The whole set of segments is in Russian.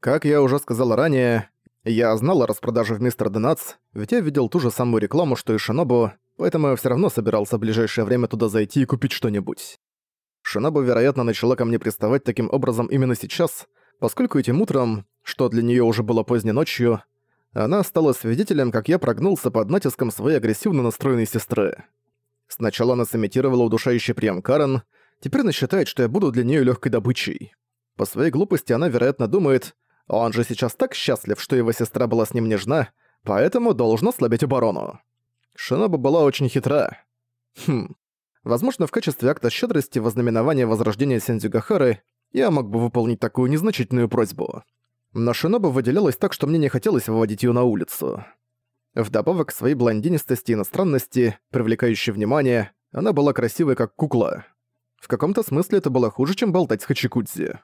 Как я уже сказал ранее, я знал о распродаже в Мистер Денац, ведь я видел ту же самую рекламу, что и Шинобу, поэтому я всё равно собирался в ближайшее время туда зайти и купить что-нибудь. Шинобу, вероятно, начала ко мне приставать таким образом именно сейчас, поскольку этим утром, что для неё уже было поздней ночью, она стала свидетелем, как я прогнулся под натиском своей агрессивно настроенной сестры. Сначала она сымитировала удушающий прием Карен, теперь она считает, что я буду для неё лёгкой добычей. По своей глупости она, вероятно, думает, он же сейчас так счастлив, что его сестра была с ним нежна, поэтому должен ослабить оборону. Шиноба была очень хитра. Хм. Возможно, в качестве акта щедрости в ознаменование возрождения Сензюгахары я мог бы выполнить такую незначительную просьбу. Но Шиноба выделялась так, что мне не хотелось выводить её на улицу. Вдобавок к своей блондинистости и иностранности, привлекающей внимание, она была красивой как кукла. В каком-то смысле это было хуже, чем болтать с Хачикудзи.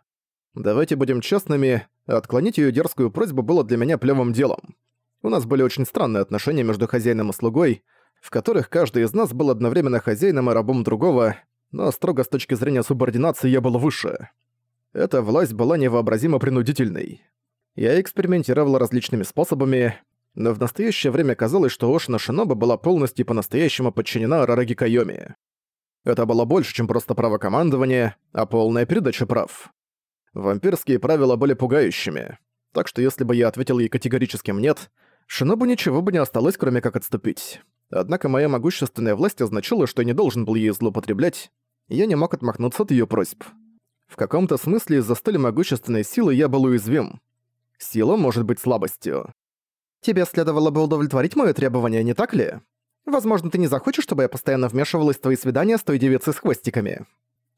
Давайте будем честными, отклонить её дерзкую просьбу было для меня плевым делом. У нас были очень странные отношения между хозяином и слугой, в которых каждый из нас был одновременно хозяином и рабом другого, но строго с точки зрения субординации я был выше. Эта власть была невообразимо принудительной. Я экспериментировал различными способами, но в настоящее время казалось, что Ошина Шиноба была полностью по-настоящему подчинена Рараги Кайоми. Это было больше, чем просто право командования, а полная передача прав. Вампирские правила были пугающими, так что если бы я ответил ей категорическим «нет», Шинобу ничего бы не осталось, кроме как отступить. Однако моя могущественная власть означала, что я не должен был ей злоупотреблять, и я не мог отмахнуться от её просьб. В каком-то смысле из-за столь могущественной силы я был уязвим. Сила может быть слабостью. Тебе следовало бы удовлетворить моё требование, не так ли? Возможно, ты не захочешь, чтобы я постоянно вмешивалась в твои свидания с той девицей с хвостиками.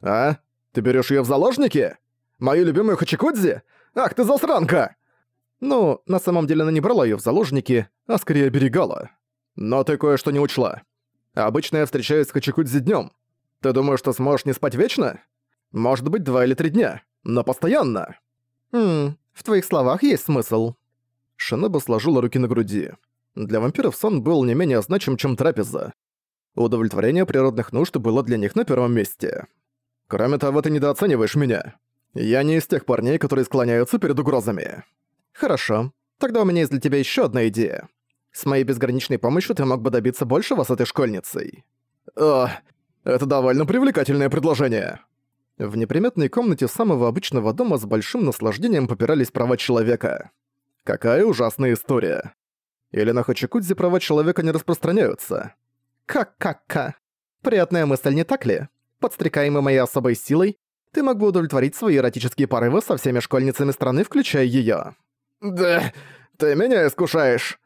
А? Ты берёшь её в заложники? Мою любимую Хачикудзи? Ах ты засранка!» Ну, на самом деле она не брала её в заложники, а скорее оберегала. Но ты кое-что не учла. Обычно я встречаюсь с Хачикудзи днём. Ты думаешь, что сможешь не спать вечно? Может быть, два или три дня, но постоянно. Хм, в твоих словах есть смысл. Шиноба сложила руки на груди. Для вампиров сон был не менее значим, чем трапеза. Удовлетворение природных нужд было для них на первом месте. Кроме того, ты недооцениваешь меня. Я не из тех парней, которые склоняются перед угрозами. Хорошо. Тогда у меня есть для тебя еще одна идея. С моей безграничной помощью ты мог бы добиться большего с этой школьницей. О, это довольно привлекательное предложение. В неприметной комнате самого обычного дома с большим наслаждением попирались права человека. Какая ужасная история. Или на Хачикудзе права человека не распространяются? Как-как-ка. Приятная мысль, не так ли? Подстрекаемый моей особой силой, ты мог бы удовлетворить свои эротические порывы со всеми школьницами страны, включая её. «Да, ты меня искушаешь!»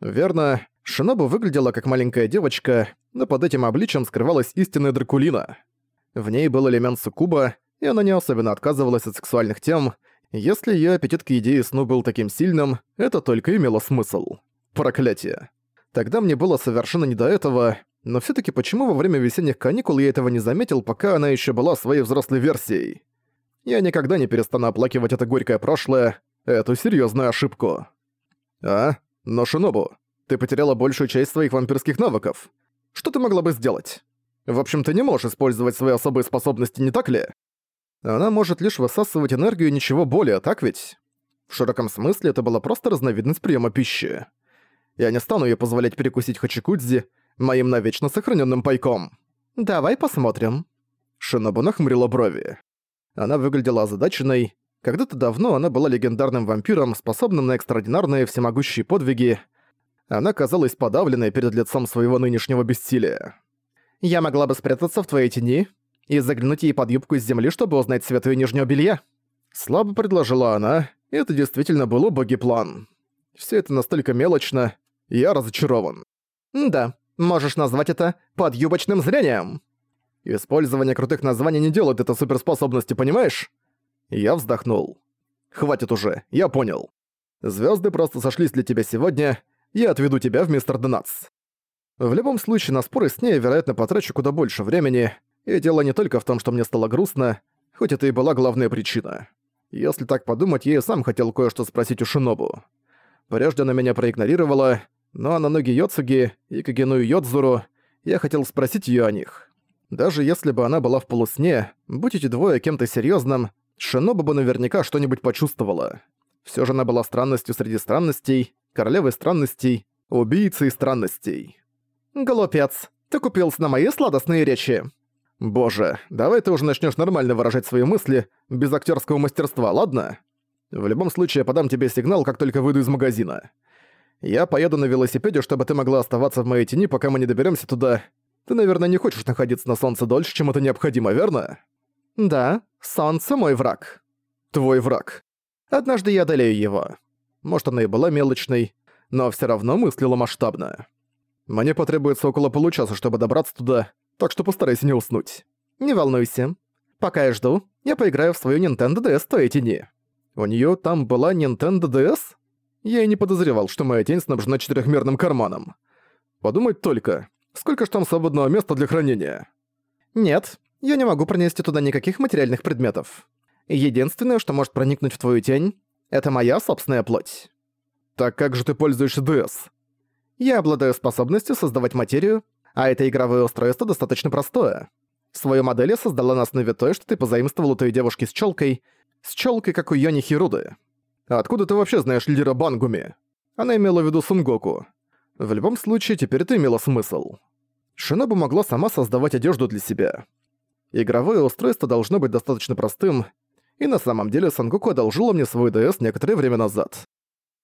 Верно, Шинобу выглядела как маленькая девочка, но под этим обличием скрывалась истинная Дракулина. В ней был элемент суккуба, и она не особенно отказывалась от сексуальных тем. Если её аппетит к еде и сну был таким сильным, это только имело смысл. Проклятие. Тогда мне было совершенно не до этого, но все таки почему во время весенних каникул я этого не заметил, пока она еще была своей взрослой версией? Я никогда не перестану оплакивать это горькое прошлое, эту серьезную ошибку. А? Но Шинобу, ты потеряла большую часть своих вампирских навыков. Что ты могла бы сделать? В общем, ты не можешь использовать свои особые способности, не так ли? Она может лишь высасывать энергию и ничего более, так ведь? В широком смысле это была просто разновидность приема пищи. Я не стану ей позволять перекусить хачикудзи, моим навечно сохраненным пайком. Давай посмотрим». Шинобу нахмурила брови. Она выглядела озадаченной. Когда-то давно она была легендарным вампиром, способным на экстраординарные всемогущие подвиги. Она казалась подавленной перед лицом своего нынешнего бессилия. «Я могла бы спрятаться в твоей тени и заглянуть ей под юбку из земли, чтобы узнать цвет её нижнего белья». Слабо предложила она, и это действительно был убогий план. Все это настолько мелочно, я разочарован. «Да, Можешь назвать это подъюбочным зрением. Использование крутых названий не делает это суперспособности, понимаешь? Я вздохнул. Хватит уже, я понял. Звезды просто сошлись для тебя сегодня, я отведу тебя в мистер Денац. В любом случае, на споры с ней, вероятно, потрачу куда больше времени, и дело не только в том, что мне стало грустно, хоть это и была главная причина. Если так подумать, я и сам хотел кое-что спросить у Шинобу. Прежде она меня проигнорировала, но на ноги Йоцуги и Кагену Йодзуру я хотел спросить её о них. Даже если бы она была в полусне, будь эти двое кем-то серьёзным, Шиноба бы наверняка что-нибудь почувствовала. Все же она была странностью среди странностей, королевой странностей, убийцей странностей. «Голопец, ты купился на мои сладостные речи!» «Боже, давай ты уже начнешь нормально выражать свои мысли, без актерского мастерства, ладно? В любом случае, я подам тебе сигнал, как только выйду из магазина. Я поеду на велосипеде, чтобы ты могла оставаться в моей тени, пока мы не доберемся туда. Ты, наверное, не хочешь находиться на солнце дольше, чем это необходимо, верно?» «Да, солнце мой враг». «Твой враг. Однажды я одолею его». Может, она и была мелочной, но все равно мыслила масштабно. Мне потребуется около получаса, чтобы добраться туда, так что постарайся не уснуть. Не волнуйся. Пока я жду, я поиграю в свою Nintendo DS в твоей тени. У неё там была Nintendo DS? Я и не подозревал, что моя тень снабжена четырехмерным карманом. Подумать только, сколько ж там свободного места для хранения? Нет, я не могу пронести туда никаких материальных предметов. Единственное, что может проникнуть в твою тень, это моя собственная плоть. Так как же ты пользуешься DS? Я обладаю способностью создавать материю, а это игровое устройство достаточно простое. Свою модель я создала на основе той, что ты позаимствовал у той девушки с челкой, с челкой, как у Йони Хируды. Откуда ты вообще знаешь лидера Бангуми? Она имела в виду Сунгоку. В любом случае, теперь это имело смысл. Шинобу могла сама создавать одежду для себя. Игровое устройство должно быть достаточно простым, и на самом деле Сангоку одолжила мне свой ДС некоторое время назад.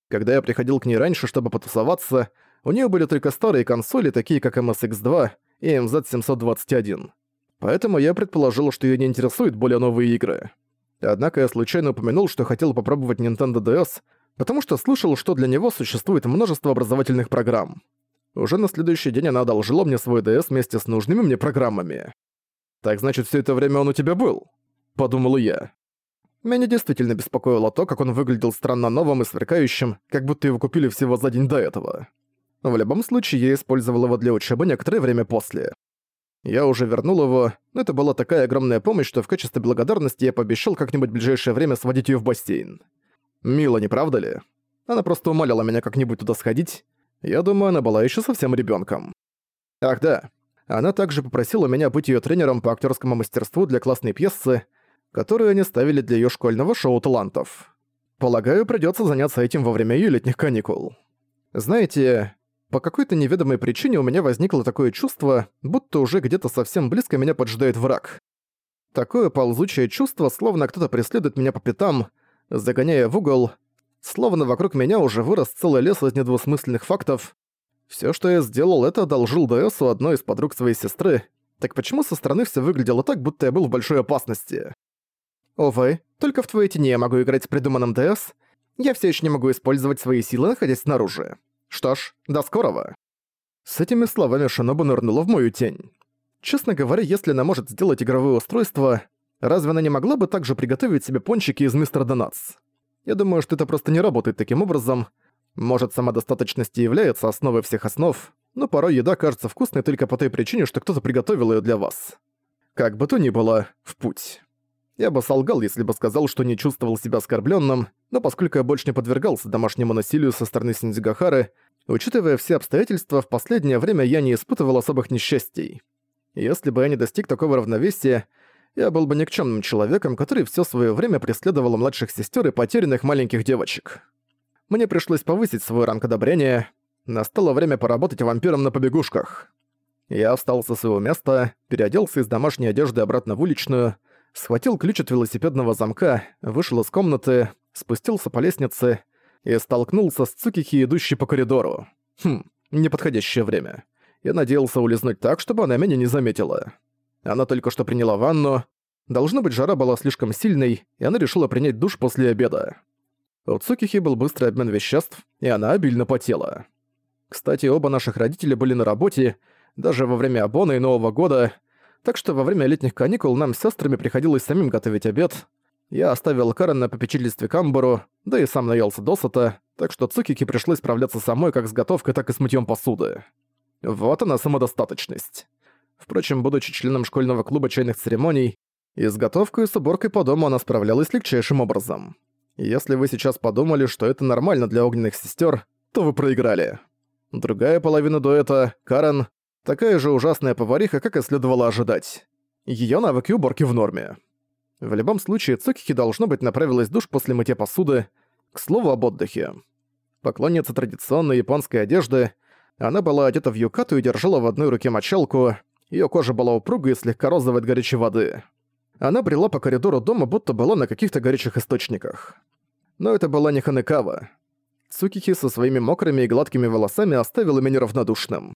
Когда я приходил к ней раньше, чтобы потусоваться, у нее были только старые консоли, такие как MSX2 и MZ721. Поэтому я предположил, что ее не интересуют более новые игры. Однако я случайно упомянул, что хотел попробовать Nintendo DS, потому что слышал, что для него существует множество образовательных программ. Уже на следующий день она одолжила мне свой DS вместе с нужными мне программами. «Так значит, все это время он у тебя был?» – подумал я. Меня действительно беспокоило то, как он выглядел странно новым и сверкающим, как будто его купили всего за день до этого. В любом случае, я использовал его для учебы некоторое время после. Я уже вернул его, но это была такая огромная помощь, что в качестве благодарности я пообещал как-нибудь в ближайшее время сводить ее в бассейн. Мило, не правда ли? Она просто умоляла меня как-нибудь туда сходить. Я думаю, она была еще совсем ребенком. Ах да, она также попросила меня быть ее тренером по актерскому мастерству для классной пьесы, которую они ставили для ее школьного шоу талантов. Полагаю, придется заняться этим во время ее летних каникул. Знаете, по какой-то неведомой причине у меня возникло такое чувство, будто уже где-то совсем близко меня поджидает враг. Такое ползучее чувство, словно кто-то преследует меня по пятам, загоняя в угол, словно вокруг меня уже вырос целый лес из недвусмысленных фактов. Все, что я сделал, это одолжил ДСу одной из подруг своей сестры, так почему со стороны все выглядело так, будто я был в большой опасности? Увы, только в твоей тени я могу играть с придуманным ДС. Я все еще не могу использовать свои силы, находясь снаружи. Что ж, до скорого. С этими словами Шинобу нырнула в мою тень. Честно говоря, если она может сделать игровое устройство, разве она не могла бы также приготовить себе пончики из Мистер Донатс? Я думаю, что это просто не работает таким образом. Может, самодостаточность и является основой всех основ, но порой еда кажется вкусной только по той причине, что кто-то приготовил ее для вас. Как бы то ни было, в путь. Я бы солгал, если бы сказал, что не чувствовал себя оскорбленным, но поскольку я больше не подвергался домашнему насилию со стороны Синдзигахары, учитывая все обстоятельства, в последнее время я не испытывал особых несчастий. Если бы я не достиг такого равновесия, я был бы никчемным человеком, который все свое время преследовал младших сестер и потерянных маленьких девочек. Мне пришлось повысить свой ранг одобрения. Настало время поработать вампиром на побегушках. Я встал со своего места, переоделся из домашней одежды обратно в уличную, схватил ключ от велосипедного замка, вышел из комнаты, спустился по лестнице и столкнулся с Цукихи, идущей по коридору. Хм, неподходящее время. Я надеялся улизнуть так, чтобы она меня не заметила. Она только что приняла ванну. Должно быть, жара была слишком сильной, и она решила принять душ после обеда. У Цукихи был быстрый обмен веществ, и она обильно потела. Кстати, оба наших родителя были на работе, даже во время Абона и Нового года, так что во время летних каникул нам с сестрами приходилось самим готовить обед. Я оставил Карен на попечительстве Камбару, да и сам наелся досыта, так что Цукике пришлось справляться самой как с готовкой, так и с мытьем посуды. Вот она самодостаточность. Впрочем, будучи членом школьного клуба чайных церемоний, и с готовкой и с уборкой по дому она справлялась легчайшим образом. Если вы сейчас подумали, что это нормально для огненных сестер, то вы проиграли. Другая половина дуэта, Карен, Такая же ужасная повариха, как и следовало ожидать. Её навыки уборки в норме. В любом случае, Цукики, должно быть, направилась душ после мытья посуды. К слову об отдыхе. Поклонница традиционной японской одежды, она была одета в юкату и держала в одной руке мочалку, её кожа была упругой и слегка розовой от горячей воды. Она брела по коридору дома, будто была на каких-то горячих источниках. Но это была не Ханекава. Цукихи со своими мокрыми и гладкими волосами оставила меня равнодушным.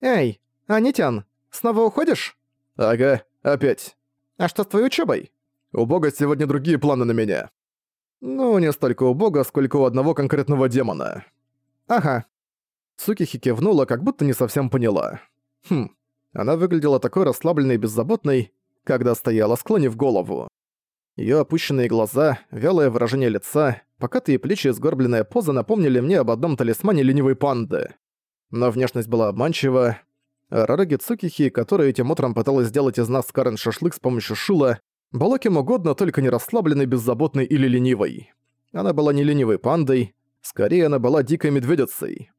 «Эй, Анитян, снова уходишь?» «Ага, опять». «А что с твоей учебой? «У бога сегодня другие планы на меня». «Ну, не столько у бога, сколько у одного конкретного демона». «Ага». Цукихи кивнула, как будто не совсем поняла. Хм, она выглядела такой расслабленной и беззаботной, когда стояла, склонив голову. Её опущенные глаза, вялое выражение лица, покатые плечи и сгорбленная поза напомнили мне об одном талисмане ленивой панды. Но внешность была обманчива. Рараги Цукихи, которая этим утром пыталась сделать из нас Карен шашлык с помощью шула, была кем угодно, только не расслабленной, беззаботной или ленивой. Она была не ленивой пандой, скорее она была дикой медведицей.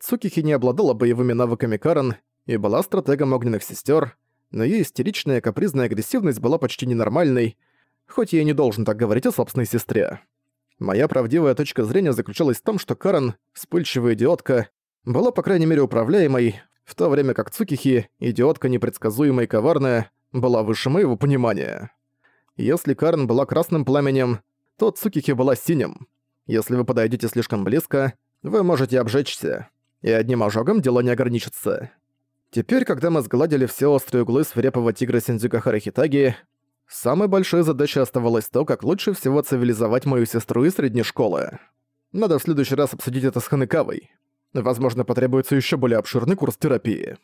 Цукихи не обладала боевыми навыками Карен и была стратегом огненных сестер, но её истеричная капризная агрессивность была почти ненормальной, хоть я и не должен так говорить о собственной сестре. Моя правдивая точка зрения заключалась в том, что Карен, вспыльчивая идиотка, была по крайней мере управляемой, в то время как Цукихи, идиотка непредсказуемая и коварная, была выше моего понимания. Если Карен была красным пламенем, то Цукихи была синим. Если вы подойдете слишком близко, вы можете обжечься, и одним ожогом дело не ограничится. Теперь, когда мы сгладили все острые углы свирепого тигра Синдзюка Харахитаги, самой большой задачей оставалось то, как лучше всего цивилизовать мою сестру из средней школы. Надо в следующий раз обсудить это с Ханекавой. Возможно, потребуется еще более обширный курс терапии.